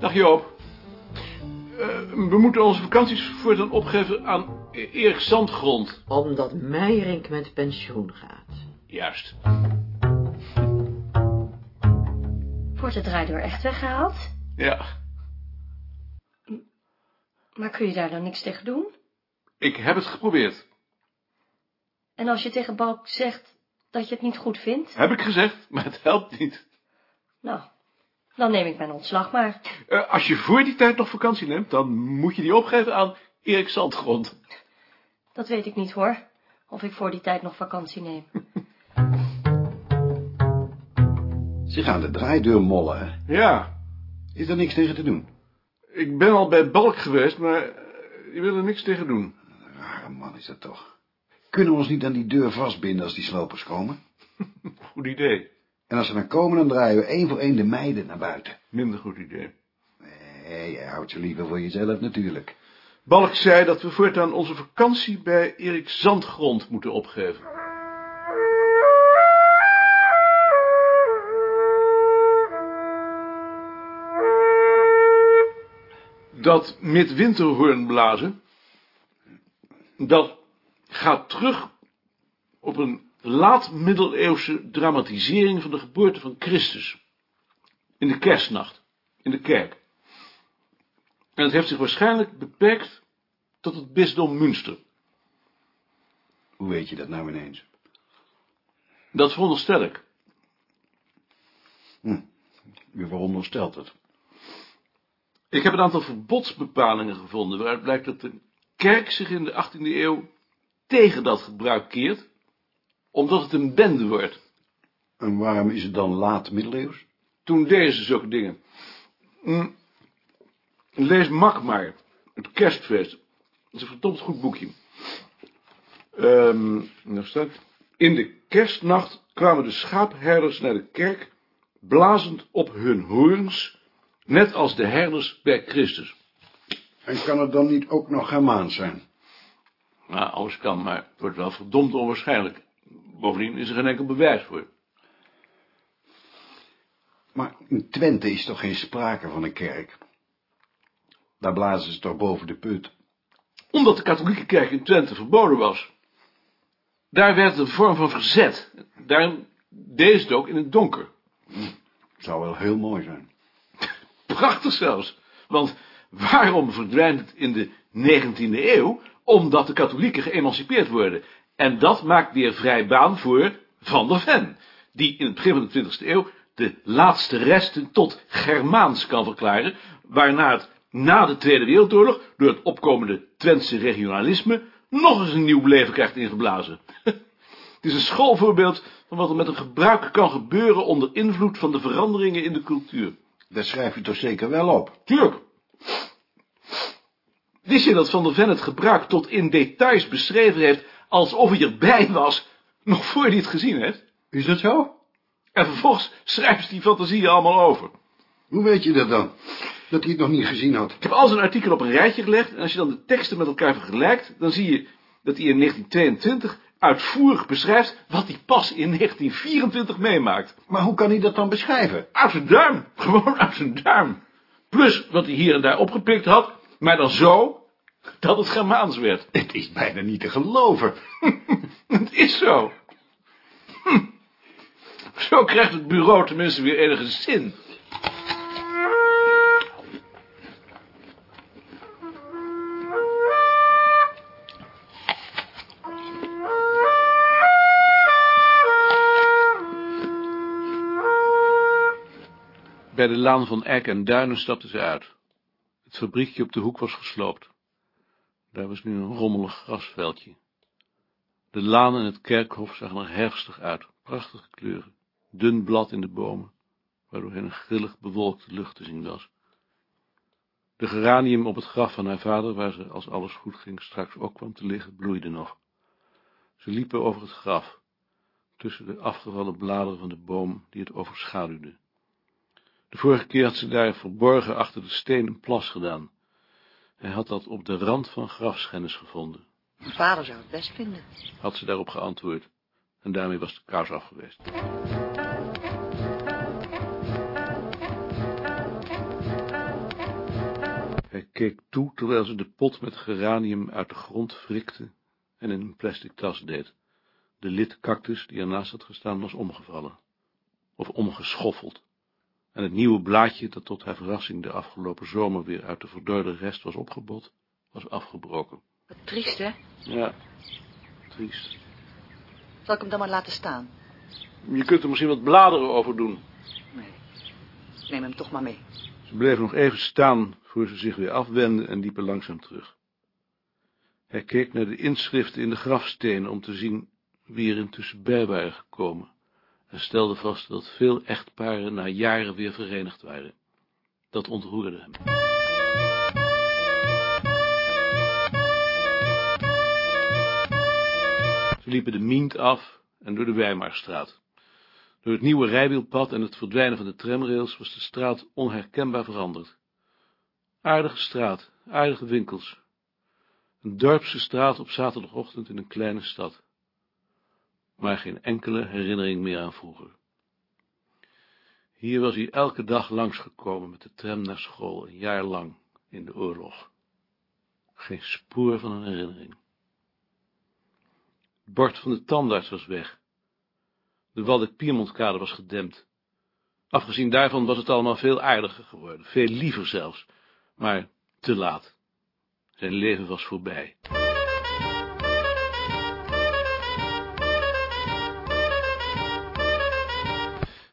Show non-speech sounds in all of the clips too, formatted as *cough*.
Joop. Eh, we moeten onze vakanties voortaan opgeven aan E- Erik Zandgrond. Omdat Meijerink met pensioen gaat. Juist. Wordt de draaideur echt weggehaald? Ja, Maar kun je daar dan niks tegen doen? ik heb het geprobeerd. En als je tegen Balk zegt dat je het niet goed vindt? Heb ik gezegd, maar het helpt niet. Nou, dan neem ik mijn ontslag maar. Eh, als je voor die tijd nog vakantie neemt, dan moet je die opgeven aan Erik Zandgrond. Dat weet ik niet hoor. Of ik voor die tijd nog vakantie neem. *laughs* Ze gaan de draaideur mollen, hè? Ja, Is er niks tegen te doen? ik ben al bij Balk geweest, maar eh, die wil er niks tegen doen. Rare man is dat toch. Kunnen we ons niet aan die deur vastbinden als die slopers komen? *laughs* Goed idee. En als ze dan komen, dan draaien we één voor één de meiden naar buiten. Minder goed idee. Nee, jij houdt ze liever voor jezelf natuurlijk. Balk zei dat we voortaan onze vakantie bij Erik Zandgrond moeten opgeven. Dat midwinterhoorn blazen, dat gaat terug op een laat-middeleeuwse dramatisering van de geboorte van Christus. In de kerstnacht, in de kerk. En het heeft zich waarschijnlijk beperkt tot het bisdom Münster. Hoe weet je dat nou ineens? Dat veronderstel ik. U veronderstelt het. Ik heb een aantal verbodsbepalingen gevonden, waaruit blijkt dat de kerk zich in de 18e eeuw tegen dat gebruik keert, omdat het een bende wordt. En waarom is het dan laat middeleeuws? Toen deden ze zulke dingen. Hm. Lees Mak maar, het kerstfeest. Dat is een verdomd goed boekje. Ehm, daar staat... In de kerstnacht kwamen de schaapherders naar de kerk, blazend op hun hoorns, net als de herders bij Christus. En kan het dan niet ook nog Germaans zijn? Nou, alles kan, maar het wordt wel verdomd onwaarschijnlijk. Bovendien is er geen enkel bewijs voor. Maar in Twente is toch geen sprake van een kerk? Daar blazen ze toch boven de put? Omdat de katholieke kerk in Twente verboden was. Daar werd een vorm van verzet. Daarom deed het ook in het donker. Zou wel heel mooi zijn. *laughs* Prachtig zelfs. Want waarom verdwijnt het in de 19e eeuw? Omdat de katholieken geëmancipeerd worden. En dat maakt weer vrij baan voor Van der Ven, die in het begin van de 20e eeuw de laatste resten tot Germaans kan verklaren, waarna het na de Tweede Wereldoorlog door het opkomende Twentse regionalisme nog eens een nieuw leven krijgt ingeblazen. *laughs* Het is een schoolvoorbeeld van wat er met een gebruik kan gebeuren onder invloed van de veranderingen in de cultuur. Dat schrijf je toch zeker wel op? Tuurlijk. Wist je dat Van der Ven het gebruik tot in details beschreven heeft, alsof hij erbij was, nog voor hij het gezien heeft? Is dat zo? En vervolgens schrijft hij die fantasieën allemaal over. Hoe weet je dat dan? Dat hij het nog niet gezien had? Ik heb al zijn artikel op een rijtje gelegd, en als je dan de teksten met elkaar vergelijkt, dan zie je dat hij in 1922 uitvoerig beschrijft wat hij pas in 1924 meemaakt. Maar hoe kan hij dat dan beschrijven? Uit zijn duim, *laughs* gewoon uit zijn duim. Plus wat hij hier en daar opgepikt had, maar dan zo dat het Germaans werd. Het is bijna niet te geloven. *laughs* Het is zo. Hm. Zo krijgt het bureau tenminste weer enige zin. Bij de laan van Eck en Duinen stapten ze uit. Het fabriekje op de hoek was gesloopt. Daar was nu een rommelig grasveldje. De laan en het kerkhof zagen er herfstig uit, prachtige kleuren, dun blad in de bomen, waardoor een grillig bewolkte lucht te zien was. De geranium op het graf van haar vader, waar ze, als alles goed ging, straks ook kwam te liggen, bloeide nog. Ze liepen over het graf, tussen de afgevallen bladeren van de boom die het overschaduwde. De vorige keer had ze daar verborgen achter de steen een plas gedaan. Hij had dat op de rand van grafschennis gevonden. Vader zou het best vinden. had ze daarop geantwoord. En daarmee was de kous af geweest. Hij keek toe terwijl ze de pot met geranium uit de grond wrikte en in een plastic tas deed. De lid cactus die ernaast had gestaan was omgevallen, of omgeschoffeld, en het nieuwe blaadje dat tot haar verrassing de afgelopen zomer weer uit de verdorde rest was opgebot, was afgebroken. Wat triest, hè? Ja, triest. Zal ik hem dan maar laten staan? Je kunt er misschien wat bladeren over doen. Nee. Neem hem toch maar mee. Ze bleven nog even staan voor ze zich weer afwendden en liepen langzaam terug. Hij keek naar de inschriften in de grafstenen om te zien wie er intussen bij waren gekomen en stelde vast dat veel echtparen na jaren weer verenigd waren. Dat ontroerde hem. Ze liepen de Mient af en door de Weimarstraat. Door het nieuwe rijwielpad en het verdwijnen van de tramrails was de straat onherkenbaar veranderd. Aardige straat, aardige winkels. Een dorpse straat op zaterdagochtend in een kleine stad. Maar geen enkele herinnering meer aan vroeger. Hier was hij elke dag langsgekomen met de tram naar school, een jaar lang, in de oorlog. Geen spoor van een herinnering. Het bord van de tandarts was weg. De Waldeck-Piermontkade was gedempt. Afgezien daarvan was het allemaal veel aardiger geworden, veel liever zelfs, maar te laat. Zijn leven was voorbij.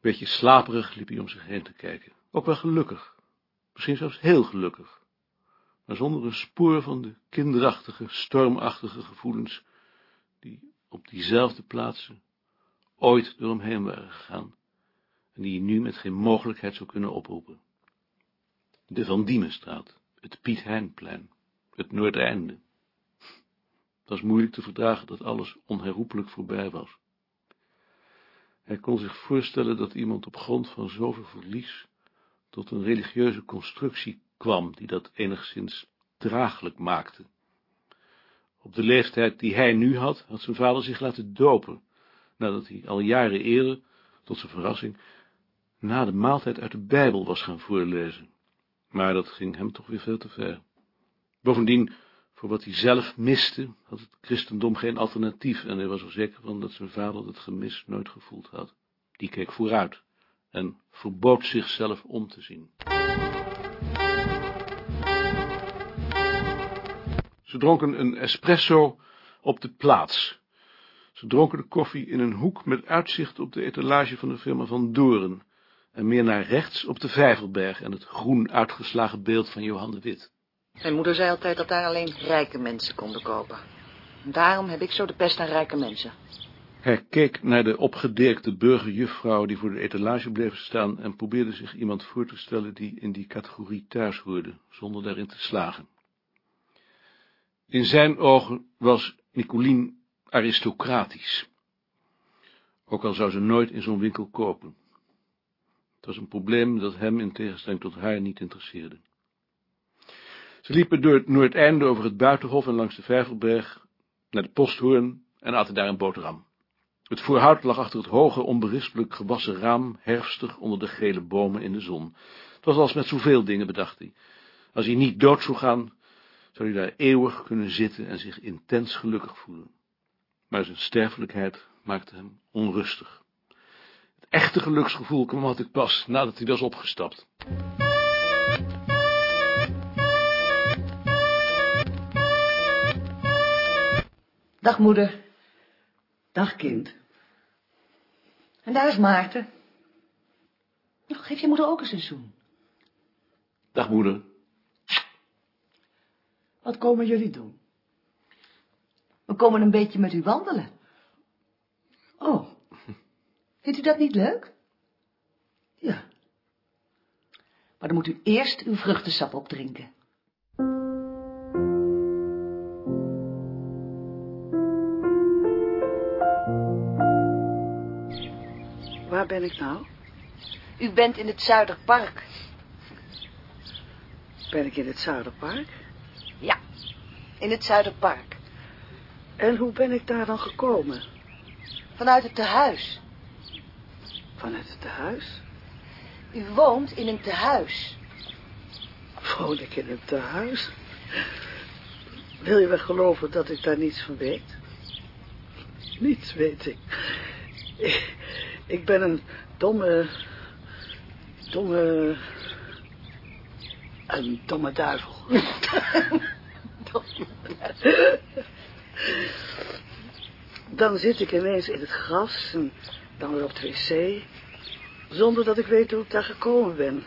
Beetje slaperig liep hij om zich heen te kijken. Ook wel gelukkig. Misschien zelfs heel gelukkig. Maar zonder een spoor van de kinderachtige, stormachtige gevoelens die op diezelfde plaatsen ooit door hem heen waren gegaan en die hij nu met geen mogelijkheid zou kunnen oproepen. De Van Diemenstraat, het Piet Heinplein, het Noordeinde. Het was moeilijk te verdragen dat alles onherroepelijk voorbij was. Hij kon zich voorstellen dat iemand op grond van zoveel verlies tot een religieuze constructie kwam, die dat enigszins draaglijk maakte. Op de leeftijd die hij nu had, had zijn vader zich laten dopen, nadat hij al jaren eerder, tot zijn verrassing, na de maaltijd uit de Bijbel was gaan voorlezen. Maar dat ging hem toch weer veel te ver. Bovendien, voor wat hij zelf miste, had het christendom geen alternatief, en hij was er zeker van dat zijn vader dat gemis nooit gevoeld had. Die keek vooruit en verbood zichzelf om te zien. Ze dronken een espresso op de plaats. Ze dronken de koffie in een hoek met uitzicht op de etalage van de firma Van Doren, en meer naar rechts op de Vijverberg en het groen uitgeslagen beeld van Johan de Wit. Mijn moeder zei altijd dat daar alleen rijke mensen konden kopen. Daarom heb ik zo de pest aan rijke mensen. Hij keek naar de opgedirkte burgerjuffrouw die voor de etalage bleef staan en probeerde zich iemand voor te stellen die in die categorie thuis hoorde, zonder daarin te slagen. In zijn ogen was Nicolien aristocratisch. Ook al zou ze nooit in zo'n winkel kopen. Het was een probleem dat hem in tegenstelling tot haar niet interesseerde. Ze liepen door het Noordeinde over het Buitenhof en langs de Vijverberg naar de posthoorn en aten daar een boterham. Het voorhout lag achter het hoge, onberispelijk gewassen raam, herfstig onder de gele bomen in de zon. Het was als met zoveel dingen, bedacht hij. Als hij niet dood zou gaan, zou hij daar eeuwig kunnen zitten en zich intens gelukkig voelen. Maar zijn sterfelijkheid maakte hem onrustig. Het echte geluksgevoel kwam altijd pas nadat hij was opgestapt. Dag, moeder. Dag, kind. En daar is Maarten. Nou, geef je moeder ook eens een zoen. Dag, moeder. Wat komen jullie doen? We komen een beetje met u wandelen. Oh, *laughs* Vindt u dat niet leuk? ja. Maar dan moet u eerst uw vruchtensap opdrinken. Waar ben ik nou? U bent in het Zuiderpark. Ben ik in het Zuiderpark? Ja, in het Zuiderpark. En hoe ben ik daar dan gekomen? Vanuit het tehuis. Vanuit het tehuis? U woont in een tehuis. woon ik in een tehuis. Wil je wel geloven dat ik daar niets van weet? Niets weet ik. Ik, ik ben een domme... Domme... Een domme duivel. *laughs* Dan zit ik ineens in het gras en dan weer op de wc... zonder dat ik weet hoe ik daar gekomen ben.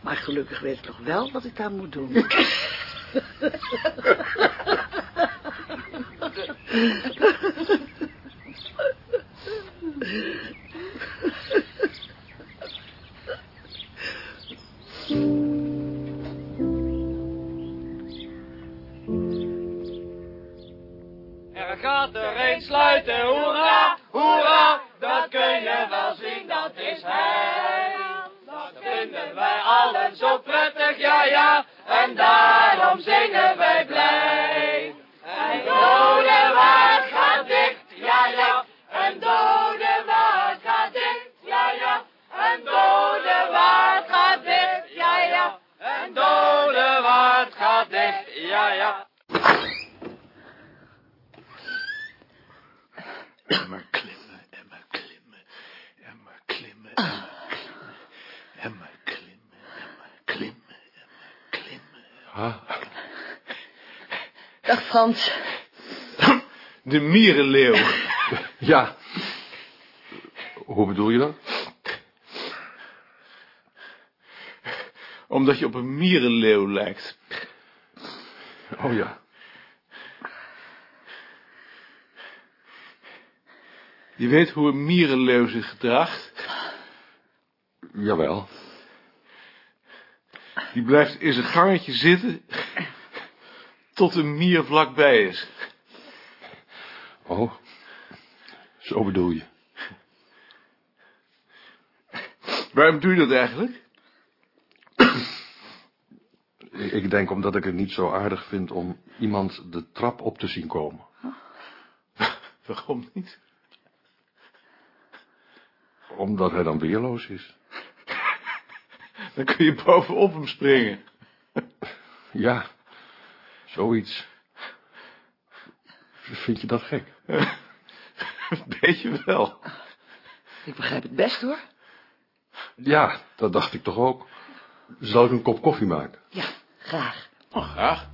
Maar gelukkig weet ik nog wel wat ik daar moet doen. *laughs* *laughs* prettig, ja ja, en daarom zingen wij blij. En dode waard gaat dicht, ja ja, en dode waard gaat dicht, ja ja, en dode waard gaat dicht, ja ja, en dode waard gaat dicht, ja ja. En maar klimmen, en maar klimmen, en maar klimmen, en maar klimmen, en maar klimmen, en maar klimmen, en maar klimmen. Ah, De mierenleeuw. *laughs* ja. Hoe bedoel je dat? Omdat je op een mierenleeuw lijkt. Oh ja. Je weet hoe een mierenleeuw zich gedraagt. Jawel. Die blijft in zijn gangetje zitten tot een mier vlakbij is. Oh. Zo bedoel je. Waarom doe je dat eigenlijk? Ik denk omdat ik het niet zo aardig vind om iemand de trap op te zien komen. Waarom niet? Omdat hij dan weerloos is. Dan kun je bovenop hem springen. Ja, zoiets. Vind je dat gek? *laughs* Weet je wel. Ik begrijp het best hoor. Ja, dat dacht ik toch ook. Zal ik een kop koffie maken? Ja, graag. Oh, graag.